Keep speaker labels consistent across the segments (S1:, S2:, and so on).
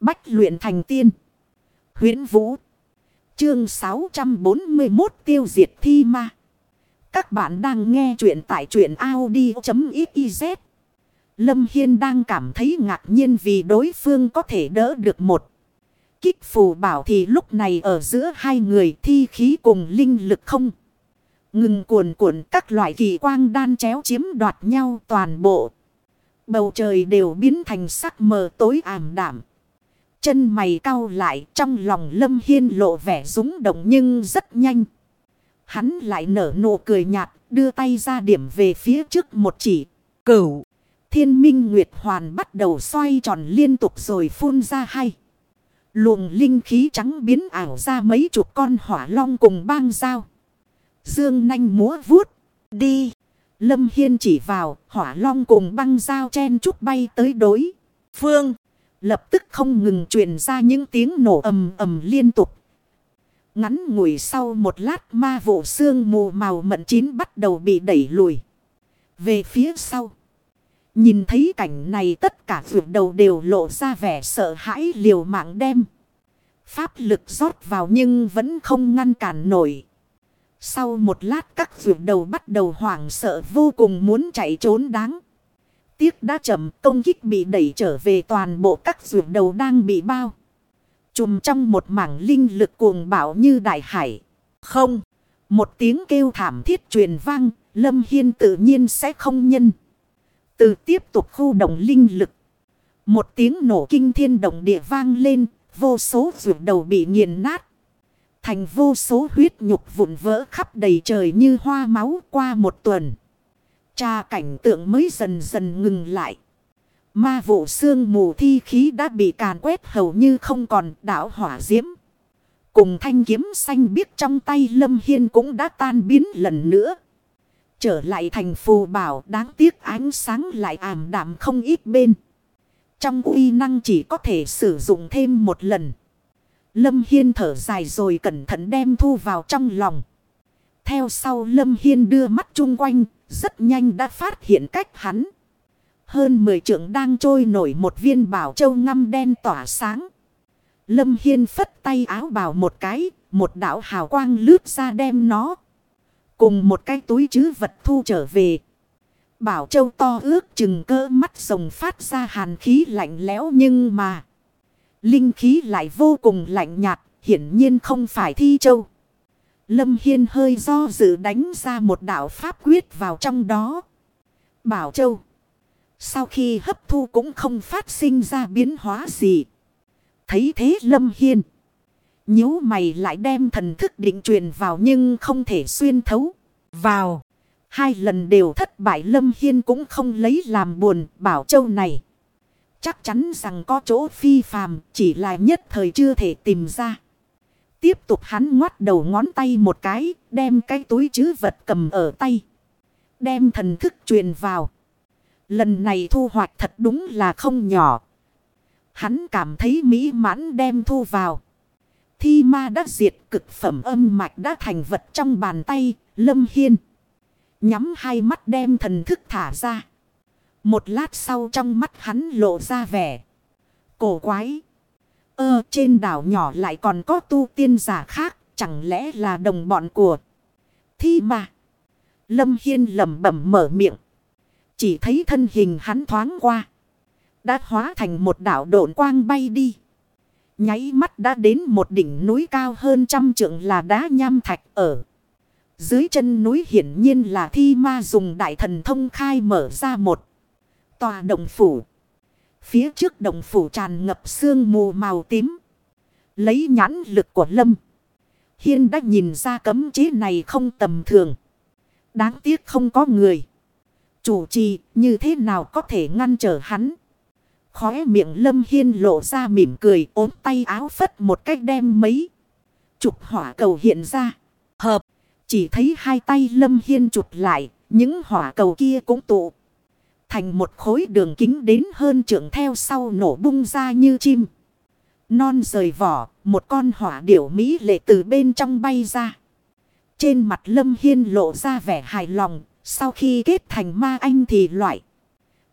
S1: Bách luyện thành tiên. huyễn Vũ. Chương 641 tiêu diệt thi ma. Các bạn đang nghe truyện tại truyện Audi.xyz. Lâm Hiên đang cảm thấy ngạc nhiên vì đối phương có thể đỡ được một. Kích phù bảo thì lúc này ở giữa hai người thi khí cùng linh lực không. Ngừng cuồn cuộn các loại kỳ quang đan chéo chiếm đoạt nhau toàn bộ. Bầu trời đều biến thành sắc mờ tối ảm đảm. Chân mày cau lại, trong lòng Lâm Hiên lộ vẻ rúng động nhưng rất nhanh. Hắn lại nở nụ cười nhạt, đưa tay ra điểm về phía trước một chỉ. Cửu. Thiên minh Nguyệt Hoàn bắt đầu xoay tròn liên tục rồi phun ra hai Luồng linh khí trắng biến ảo ra mấy chục con hỏa long cùng bang dao. Dương nanh múa vuốt. Đi. Lâm Hiên chỉ vào, hỏa long cùng băng dao chen chút bay tới đối. Phương. Lập tức không ngừng truyền ra những tiếng nổ ầm ầm liên tục. Ngắn ngủi sau một lát ma vụ xương mù màu mận chín bắt đầu bị đẩy lùi. Về phía sau. Nhìn thấy cảnh này tất cả vượt đầu đều lộ ra vẻ sợ hãi liều mạng đem. Pháp lực rót vào nhưng vẫn không ngăn cản nổi. Sau một lát các vượt đầu bắt đầu hoảng sợ vô cùng muốn chạy trốn đáng. Tiếc đã chậm, công kích bị đẩy trở về toàn bộ các ruột đầu đang bị bao. Chùm trong một mảng linh lực cuồng bạo như đại hải. Không. Một tiếng kêu thảm thiết truyền vang. Lâm Hiên tự nhiên sẽ không nhân. Từ tiếp tục khu động linh lực. Một tiếng nổ kinh thiên động địa vang lên. Vô số ruột đầu bị nghiền nát. Thành vô số huyết nhục vụn vỡ khắp đầy trời như hoa máu qua một tuần. Cha cảnh tượng mới dần dần ngừng lại. Ma vụ xương mù thi khí đã bị càn quét hầu như không còn, đảo hỏa diễm. Cùng thanh kiếm xanh biếc trong tay Lâm Hiên cũng đã tan biến lần nữa. Trở lại thành phù bảo, đáng tiếc ánh sáng lại ảm đạm không ít bên. Trong uy năng chỉ có thể sử dụng thêm một lần. Lâm Hiên thở dài rồi cẩn thận đem thu vào trong lòng. Theo sau Lâm Hiên đưa mắt chung quanh, rất nhanh đã phát hiện cách hắn. Hơn 10 trượng đang trôi nổi một viên bảo châu ngăm đen tỏa sáng. Lâm Hiên phất tay áo bảo một cái, một đạo hào quang lướt ra đem nó. Cùng một cái túi chứ vật thu trở về. Bảo châu to ước chừng cơ mắt rồng phát ra hàn khí lạnh lẽo nhưng mà. Linh khí lại vô cùng lạnh nhạt, hiển nhiên không phải thi châu. Lâm Hiên hơi do dự đánh ra một đạo pháp quyết vào trong đó. Bảo châu. Sau khi hấp thu cũng không phát sinh ra biến hóa gì. Thấy thế Lâm Hiên. nhíu mày lại đem thần thức định truyền vào nhưng không thể xuyên thấu. Vào. Hai lần đều thất bại Lâm Hiên cũng không lấy làm buồn bảo châu này. Chắc chắn rằng có chỗ phi phàm, chỉ là nhất thời chưa thể tìm ra. Tiếp tục hắn ngoắt đầu ngón tay một cái, đem cái túi chứ vật cầm ở tay. Đem thần thức truyền vào. Lần này thu hoạch thật đúng là không nhỏ. Hắn cảm thấy mỹ mãn đem thu vào. Thi ma đã diệt cực phẩm âm mạch đã thành vật trong bàn tay, lâm hiên. Nhắm hai mắt đem thần thức thả ra. Một lát sau trong mắt hắn lộ ra vẻ. Cổ quái. Ơ, trên đảo nhỏ lại còn có tu tiên giả khác. Chẳng lẽ là đồng bọn của thi ma. Lâm Hiên lẩm bẩm mở miệng. Chỉ thấy thân hình hắn thoáng qua. Đã hóa thành một đảo độn quang bay đi. Nháy mắt đã đến một đỉnh núi cao hơn trăm trượng là đá nham thạch ở. Dưới chân núi hiển nhiên là thi ma dùng đại thần thông khai mở ra một tòa động phủ. Phía trước đồng phủ tràn ngập sương mù màu tím. Lấy nhãn lực của Lâm. Hiên đã nhìn ra cấm chế này không tầm thường. Đáng tiếc không có người. Chủ trì, như thế nào có thể ngăn trở hắn. Khóe miệng Lâm Hiên lộ ra mỉm cười, ốm tay áo phất một cách đem mấy. Chụp hỏa cầu hiện ra. Hợp. Chỉ thấy hai tay Lâm Hiên chụp lại. Những hỏa cầu kia cũng tụ. Thành một khối đường kính đến hơn trưởng theo sau nổ bung ra như chim. Non rời vỏ, một con hỏa điểu Mỹ lệ từ bên trong bay ra. Trên mặt Lâm Hiên lộ ra vẻ hài lòng, sau khi kết thành ma anh thì loại.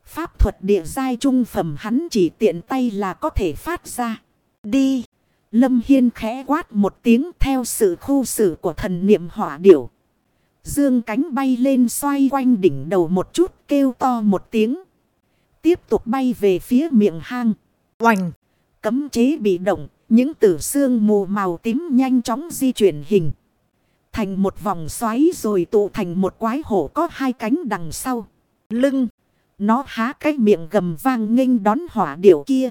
S1: Pháp thuật địa giai trung phẩm hắn chỉ tiện tay là có thể phát ra. Đi. Lâm Hiên khẽ quát một tiếng theo sự khu xử của thần niệm hỏa điểu. Dương cánh bay lên xoay quanh đỉnh đầu một chút kêu to một tiếng. Tiếp tục bay về phía miệng hang. Oành. Cấm chế bị động. Những tử xương mù màu tím nhanh chóng di chuyển hình. Thành một vòng xoáy rồi tụ thành một quái hổ có hai cánh đằng sau. Lưng. Nó há cái miệng gầm vang nghênh đón hỏa điểu kia.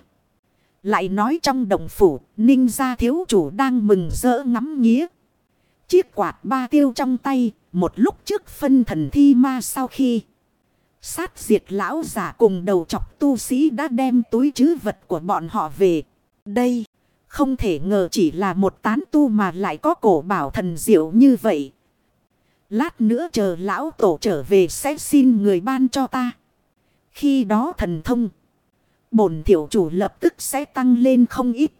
S1: Lại nói trong đồng phủ, ninh gia thiếu chủ đang mừng rỡ ngắm nghía. Chiếc quạt ba tiêu trong tay, một lúc trước phân thần thi ma sau khi sát diệt lão giả cùng đầu chọc tu sĩ đã đem túi chứ vật của bọn họ về. Đây, không thể ngờ chỉ là một tán tu mà lại có cổ bảo thần diệu như vậy. Lát nữa chờ lão tổ trở về sẽ xin người ban cho ta. Khi đó thần thông, bổn tiểu chủ lập tức sẽ tăng lên không ít.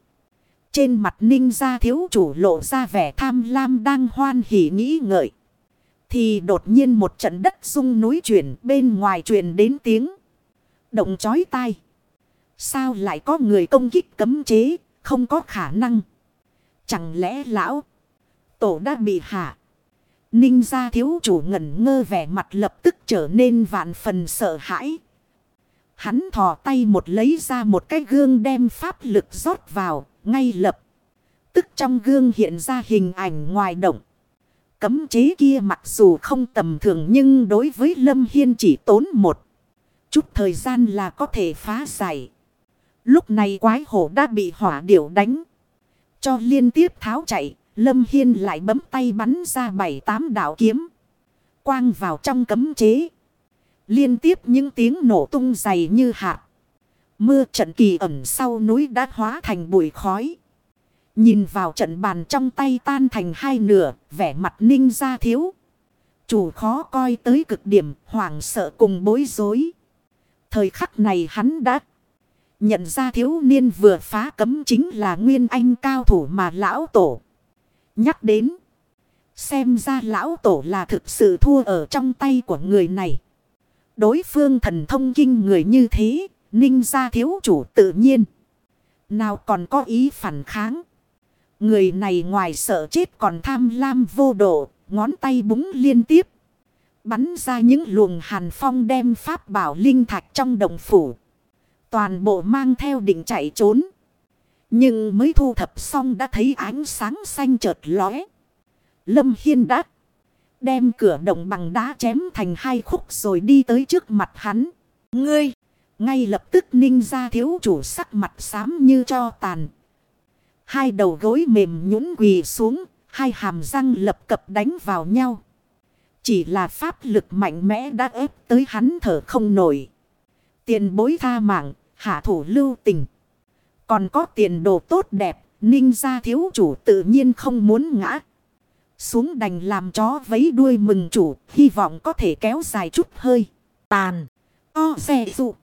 S1: Trên mặt ninh gia thiếu chủ lộ ra vẻ tham lam đang hoan hỉ nghĩ ngợi. Thì đột nhiên một trận đất rung núi chuyển bên ngoài truyền đến tiếng. Động chói tai. Sao lại có người công kích cấm chế, không có khả năng. Chẳng lẽ lão tổ đã bị hạ. Ninh gia thiếu chủ ngẩn ngơ vẻ mặt lập tức trở nên vạn phần sợ hãi. Hắn thò tay một lấy ra một cái gương đem pháp lực rót vào, ngay lập. Tức trong gương hiện ra hình ảnh ngoài động. Cấm chế kia mặc dù không tầm thường nhưng đối với Lâm Hiên chỉ tốn một chút thời gian là có thể phá giải. Lúc này quái hổ đã bị hỏa điểu đánh. Cho liên tiếp tháo chạy, Lâm Hiên lại bấm tay bắn ra bảy tám đạo kiếm. Quang vào trong cấm chế. Liên tiếp những tiếng nổ tung dày như hạt. Mưa trận kỳ ẩn sau núi đã hóa thành bụi khói. Nhìn vào trận bàn trong tay tan thành hai nửa, vẻ mặt ninh ra thiếu. Chủ khó coi tới cực điểm, hoảng sợ cùng bối rối. Thời khắc này hắn đã nhận ra thiếu niên vừa phá cấm chính là nguyên anh cao thủ mà lão tổ. Nhắc đến, xem ra lão tổ là thực sự thua ở trong tay của người này. Đối phương thần thông kinh người như thế, ninh gia thiếu chủ tự nhiên. Nào còn có ý phản kháng. Người này ngoài sợ chết còn tham lam vô độ, ngón tay búng liên tiếp. Bắn ra những luồng hàn phong đem pháp bảo linh thạch trong đồng phủ. Toàn bộ mang theo định chạy trốn. Nhưng mới thu thập xong đã thấy ánh sáng xanh chợt lóe. Lâm Hiên đắc. Đem cửa động bằng đá chém thành hai khúc rồi đi tới trước mặt hắn. Ngươi! Ngay lập tức ninh ra thiếu chủ sắc mặt xám như cho tàn. Hai đầu gối mềm nhũn quỳ xuống, hai hàm răng lập cập đánh vào nhau. Chỉ là pháp lực mạnh mẽ đã ép tới hắn thở không nổi. Tiền bối tha mạng, hạ thủ lưu tình. Còn có tiền đồ tốt đẹp, ninh ra thiếu chủ tự nhiên không muốn ngã. Xuống đành làm chó vấy đuôi mừng chủ, hy vọng có thể kéo dài chút hơi. Tàn, o xe dụ.